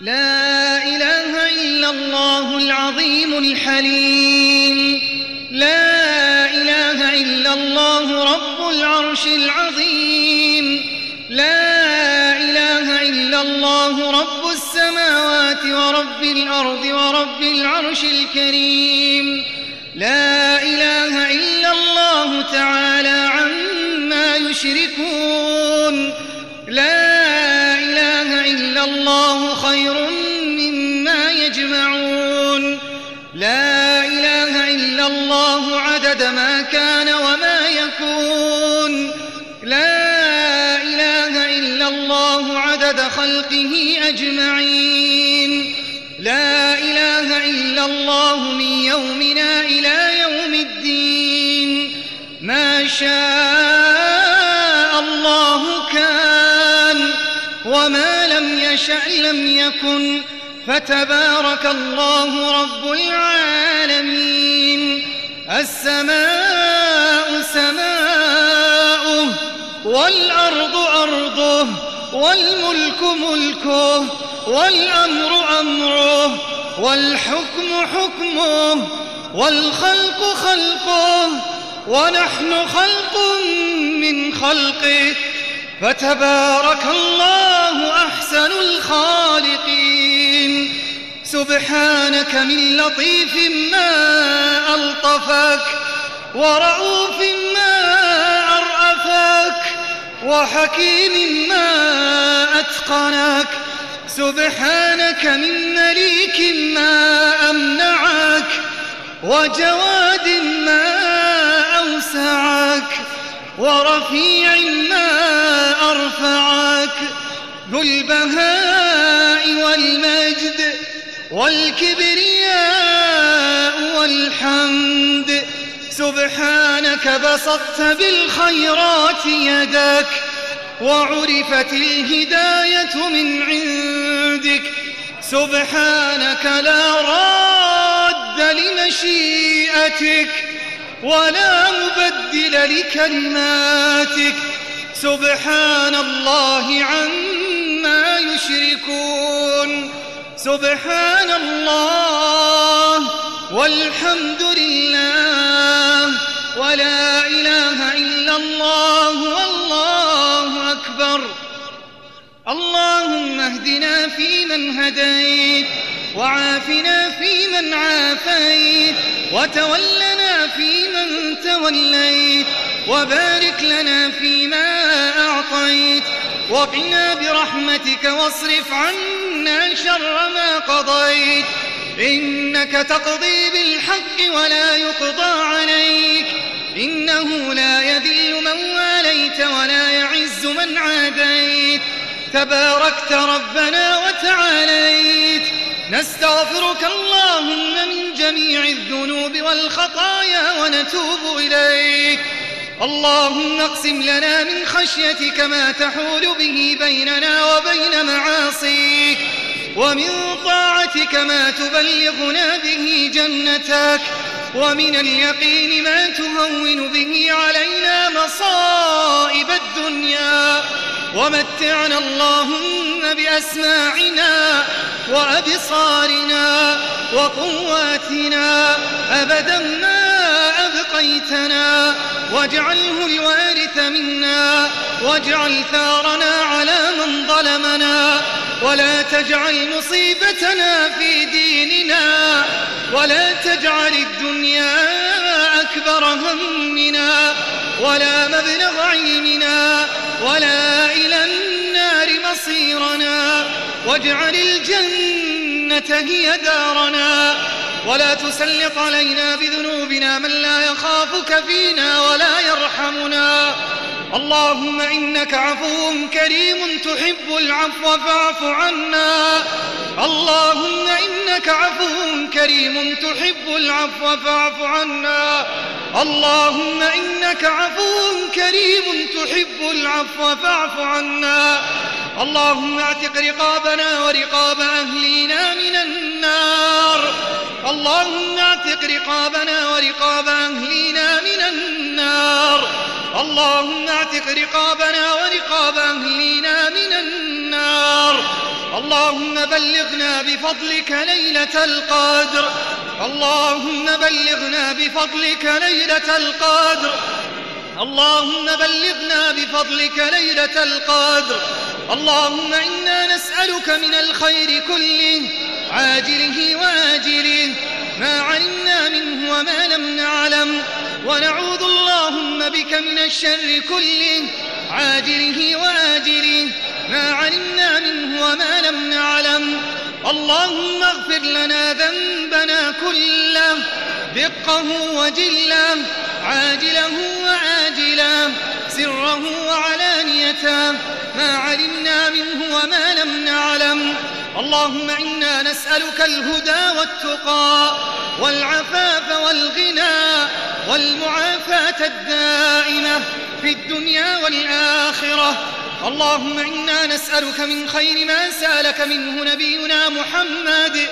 لا إله إلا الله العظيم الحليم. لا إله إلا الله رب العرش العظيم. لا إله إلا الله رب السماوات ورب الأرض ورب العرش الكريم. لا الله خير مما يجمعون. لا إله إلا الله عدد ما كان وما يكون. لا إله إلا الله عدد خلقه أجمعين. لا إله إلا الله من يومنا إلى يوم الدين. ما شاء يشأ لم يكن فتبارك الله رب العالمين. السماء سماؤه والأرض أرضه والملك ملكه والأمر أمره والحكم حكمه والخلق خلقه ونحن خلق من خلقه. فتبارك الله أحسن الخالقين. سبحانك من لطيف ما ألطفك ورؤوف ما أرأفك وحكيم ما أتقنك. سبحانك من مليك ما أمنعك وجواد ما أوسعك ورفيع ما أرفعك. ذو البهاء والمجد والكبرياء والحمد. سبحانك بسطت بالخيرات يدك وعرفت الهداية من عندك. سبحانك لا راد لمشيئتك ولا مبدل لكلماتك. سبحان الله عما يشركون سبحان الله والحمد لله ولا إله إلا الله والله أكبر. اللهم اهدنا فيمن هديت وعافنا فيمن عافيت وتولنا فيمن توليت وبارك لنا فيما أعطيت وقنا برحمتك واصرف عنا شر ما قضيت. إنك تقضي بالحق ولا يقضى عليك. إنه لا يذل من واليت ولا يعز من عاديت. تباركت ربنا وتعاليت. نستغفرك اللهم من جميع الذنوب والخطايا ونتوب إليك. اللهم اقسم لنا من خشيتك ما تحول به بيننا وبين معاصيك ومن طاعتك ما تبلغنا به جنتك ومن اليقين ما تهون به علينا مصائب الدنيا ومتعنا اللهم بأسماعنا وأبصارنا وقواتنا أبدا ما أبقيتنا واجعله الوارث منا واجعل ثارنا على من ظلمنا ولا تجعل مصيبتنا في ديننا ولا تجعل الدنيا أكبر همنا ولا مبلغ علمنا ولا إلى النار مصيرنا واجعل الجنة هي دارنا. ولا تسلط علينا بذنوبنا من لا يخافك فينا ولا يرحمنا. اللهم إنك عفو كريم تحب العفو فاعف عنا. اللهم إنك عفو كريم تحب العفو فاعف عنا. اللهم إنك عفو كريم تحب العفو فاعف عنا. اللهم اعتق رقابنا ورقاب أهلينا من النار. اللهم اعتق رقابنا ورقاب أهلينا من النار. اللهم اعتق رقابنا ورقاب أهلينا من النار. اللهم بلغنا بفضلك ليلة القدر. اللهم بلغنا بفضلك ليلة القدر. اللهم بلغنا بفضلك ليلة القدر. اللهم إنا نسألك من الخير كله. عاجله وآجله. ما علمنا منه وما لم نعلم. ونعوذ اللهم بك من الشر كله. عاجله وآجله. ما علمنا منه وما لم نعلم. اللهم اغفر لنا ذنبنا كله. دقه وجله. عاجله وآجله سره وعلانيته. ما علمنا منه وما لم نعلم. اللهم إنا نسألك الهدى والتقى والعفاف والغنى والمعافاة الدائمة في الدنيا والآخرة. اللهم إنا نسألك من خير ما سألك منه نبينا محمد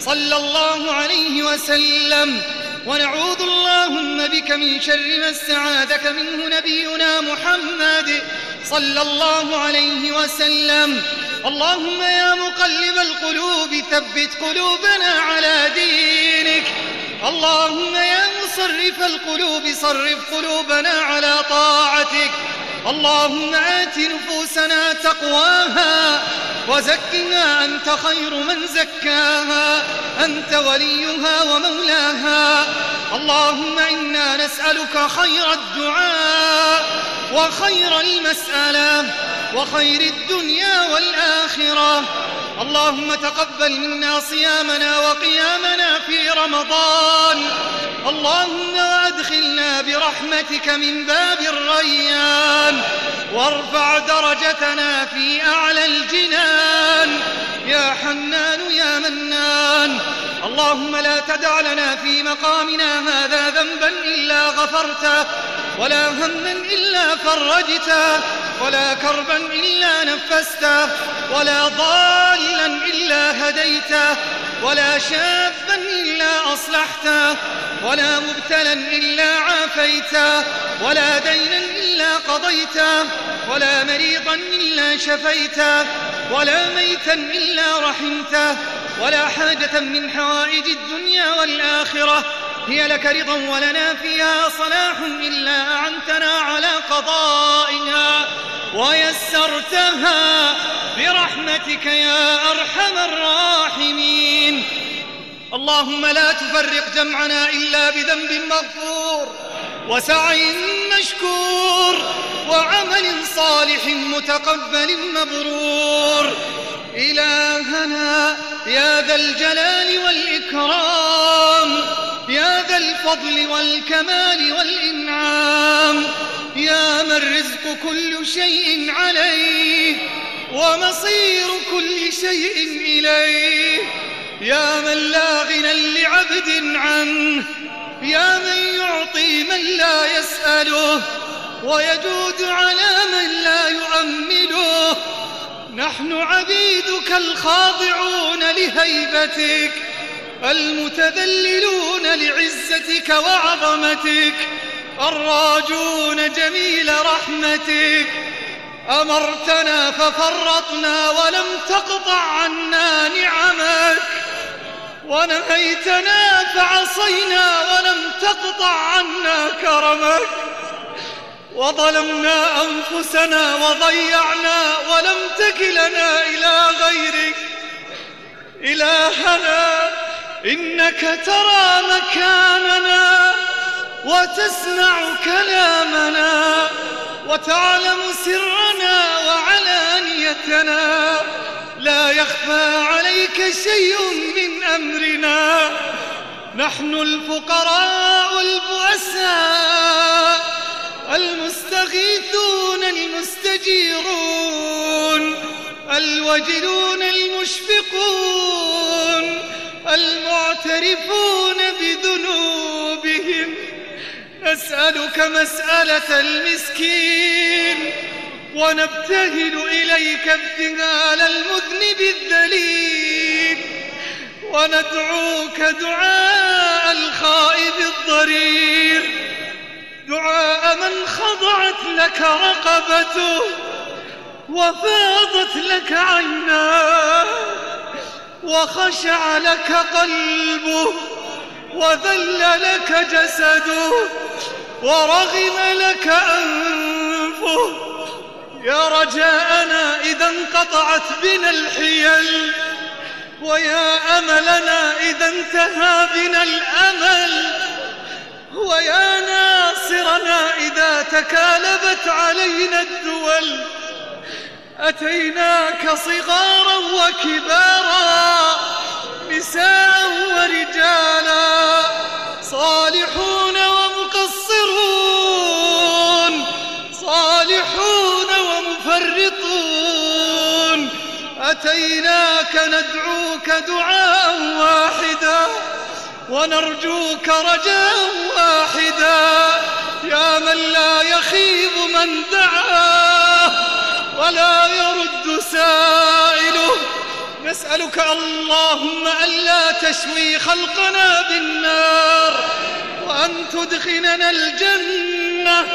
صلى الله عليه وسلم. ونعوذ اللهم بك من شر ما استعاذك منه نبينا محمد صلى الله عليه وسلم. اللهم يا مقلب القلوب ثبت قلوبنا على دينك. اللهم يا مصرف القلوب صرف قلوبنا على طاعتك. اللهم آت نفوسنا تقواها وزكها أنت خير من زكاها. أنت وليها ومولاها. اللهم إنا نسألك خير الدعاء وخير المسألة. وخير الدنيا والآخرة. اللهم تقبل منا صيامنا وقيامنا في رمضان. اللهم وأدخلنا برحمتك من باب الريان. وارفع درجتنا في أعلى الجنان. يا حنان يا منان. اللهم لا تدع لنا في مقامنا هذا ذنبا إلا غفرته. ولا هما إلا فرجته ولا كربا إلا نفسته ولا ضالا إلا هديته ولا شابا إلا أصلحته ولا مبتلا إلا عافيته ولا دينا إلا قضيته ولا مريضا إلا شفيته ولا ميتا إلا رحمته ولا حاجة من حوائج الدنيا والآخرة. هي لك رضا ولنا فيها صلاح إلا أعنتنا على قضائها ويسرتها برحمتك يا أرحم الراحمين. اللهم لا تفرق جمعنا إلا بذنب مغفور وسعي مشكور وعمل صالح متقبل مبرور. إلهنا يا ذا الجلال والإكرام. يا ذا الفضل والكمال والإنعام يا من رزق كل شيء عليه ومصير كل شيء إليه يا من لا غنى لعبد عنه يا من يعطي من لا يسأله ويجود على من لا يؤمله نحن عبيدك الخاضعون لهيبتك المتذللون لعزتك وعظمتك الراجون جميل رحمتك. أمرتنا ففرطنا ولم تقطع عنا نعمك. ونهيتنا فعصينا ولم تقطع عنا كرمك. وظلمنا أنفسنا وضيعنا ولم تكلنا إلى غيرك. إلهنا إنك ترى مكاننا وتسمع كلامنا وتعلم سرنا وعلانيتنا. لا يخفى عليك شيء من أمرنا. نحن الفقراء البؤساء المستغيثون المستجيرون الوجلون المشفقون. المعترفون بذنوبهم نسألك مسألة المسكين ونبتهل إليك ابتهال المذنب الذليل وندعوك دعاء الخائب الضرير. دعاء من خضعت لك رقبته وفاضت لك عيناه. وخشع لك قلبه وذل لك جسده ورغم لك أنفه. يا رجاءنا إذا انقطعت بنا الحيل ويا أملنا إذا انتهى بنا الأمل ويا ناصرنا إذا تكالبت علينا الدول. أتيناك صغارا وكبارا نساء ورجالا صالحون ومقصرون صالحون ومفرطون. أتيناك ندعوك دعاء واحدا ونرجوك رجاء واحدا. يا من لا يخيب من دعا ولا يرد سائله. نسألك اللهم ألا تشوي خلقنا بالنار وأن تدخننا الجنة.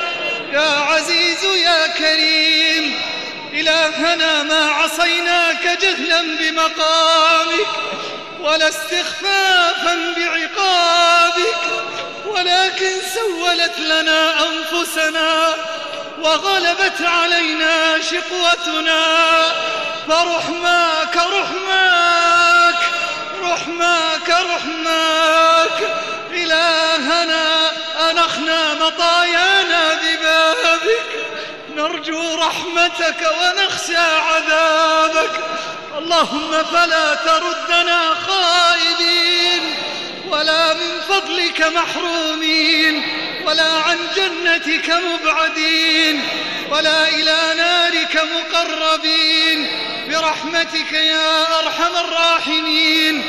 يا عزيز يا كريم إلهنا ما عصيناك جهلا بمقامك ولا استخفافا بعقابك ولكن سولت لنا أنفسنا وغلبت علينا شقوتنا. فرحماك رحماك رحماك رحماك. إلهنا أنخنا مطايانا ببابك. نرجو رحمتك ونخشى عذابك. اللهم فلا تردنا خائبين ولا من فضلك محرومين. ولا عن جنتك مبعدين ولا إلى نارك مقربين برحمتك يا أرحم الراحمين.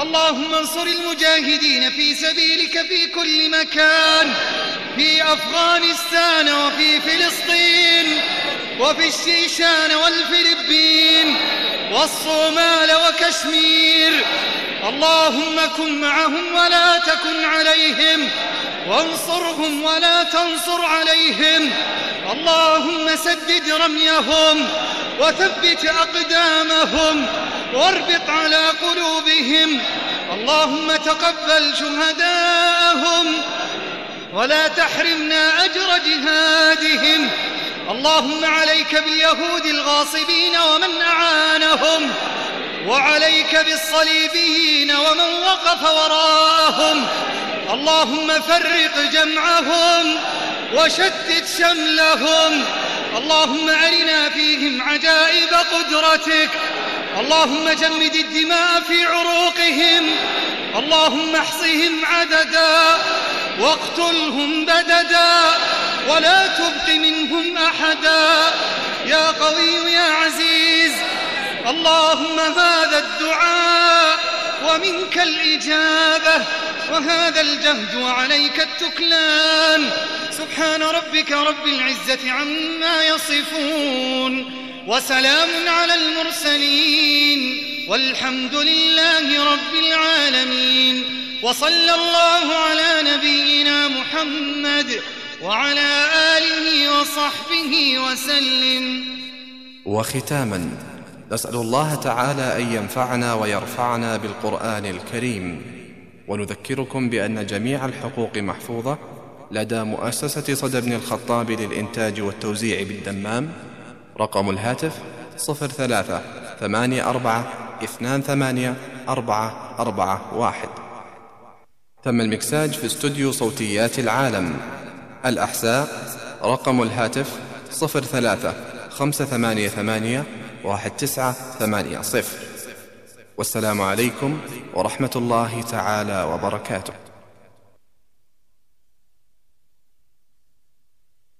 اللهم انصر المجاهدين في سبيلك في كل مكان في أفغانستان وفي فلسطين وفي الشيشان والفلبين والصومال وكشمير. اللهم كن معهم ولا تكن عليهم. وانصرهم ولا تنصر عليهم. اللهم سدد رميهم وثبت أقدامهم واربط على قلوبهم. اللهم تقبل شهداءهم ولا تحرمنا أجر جهادهم. اللهم عليك باليهود الغاصبين ومن أعانهم وعليك بالصليبيين ومن وقف وراءهم. اللهم فرق جمعهم وشتت شملهم. اللهم أرنا فيهم عجائب قدرتك. اللهم جمد الدماء في عروقهم. اللهم احصهم عددا واقتلهم بددا ولا تبق منهم أحدا. يا قوي يا عزيز اللهم هذا الدعاء ومنك الإجابة وهذا الجهد وعليك التكلان. سبحان ربك رب العزة عما يصفون وسلام على المرسلين والحمد لله رب العالمين. وصلى الله على نبينا محمد وعلى آله وصحبه وسلم. وختاماً نسأل الله تعالى أن ينفعنا ويرفعنا بالقرآن الكريم. ونذكركم بأن جميع الحقوق محفوظة لدى مؤسسة صدى بن الخطاب للإنتاج والتوزيع بالدمام. رقم الهاتف 03 84 28 441 تم المكساج في استوديو صوتيات العالم. الأحساء رقم الهاتف 03 588 واحد تسعة ثمانية صفر. والسلام عليكم ورحمة الله تعالى وبركاته.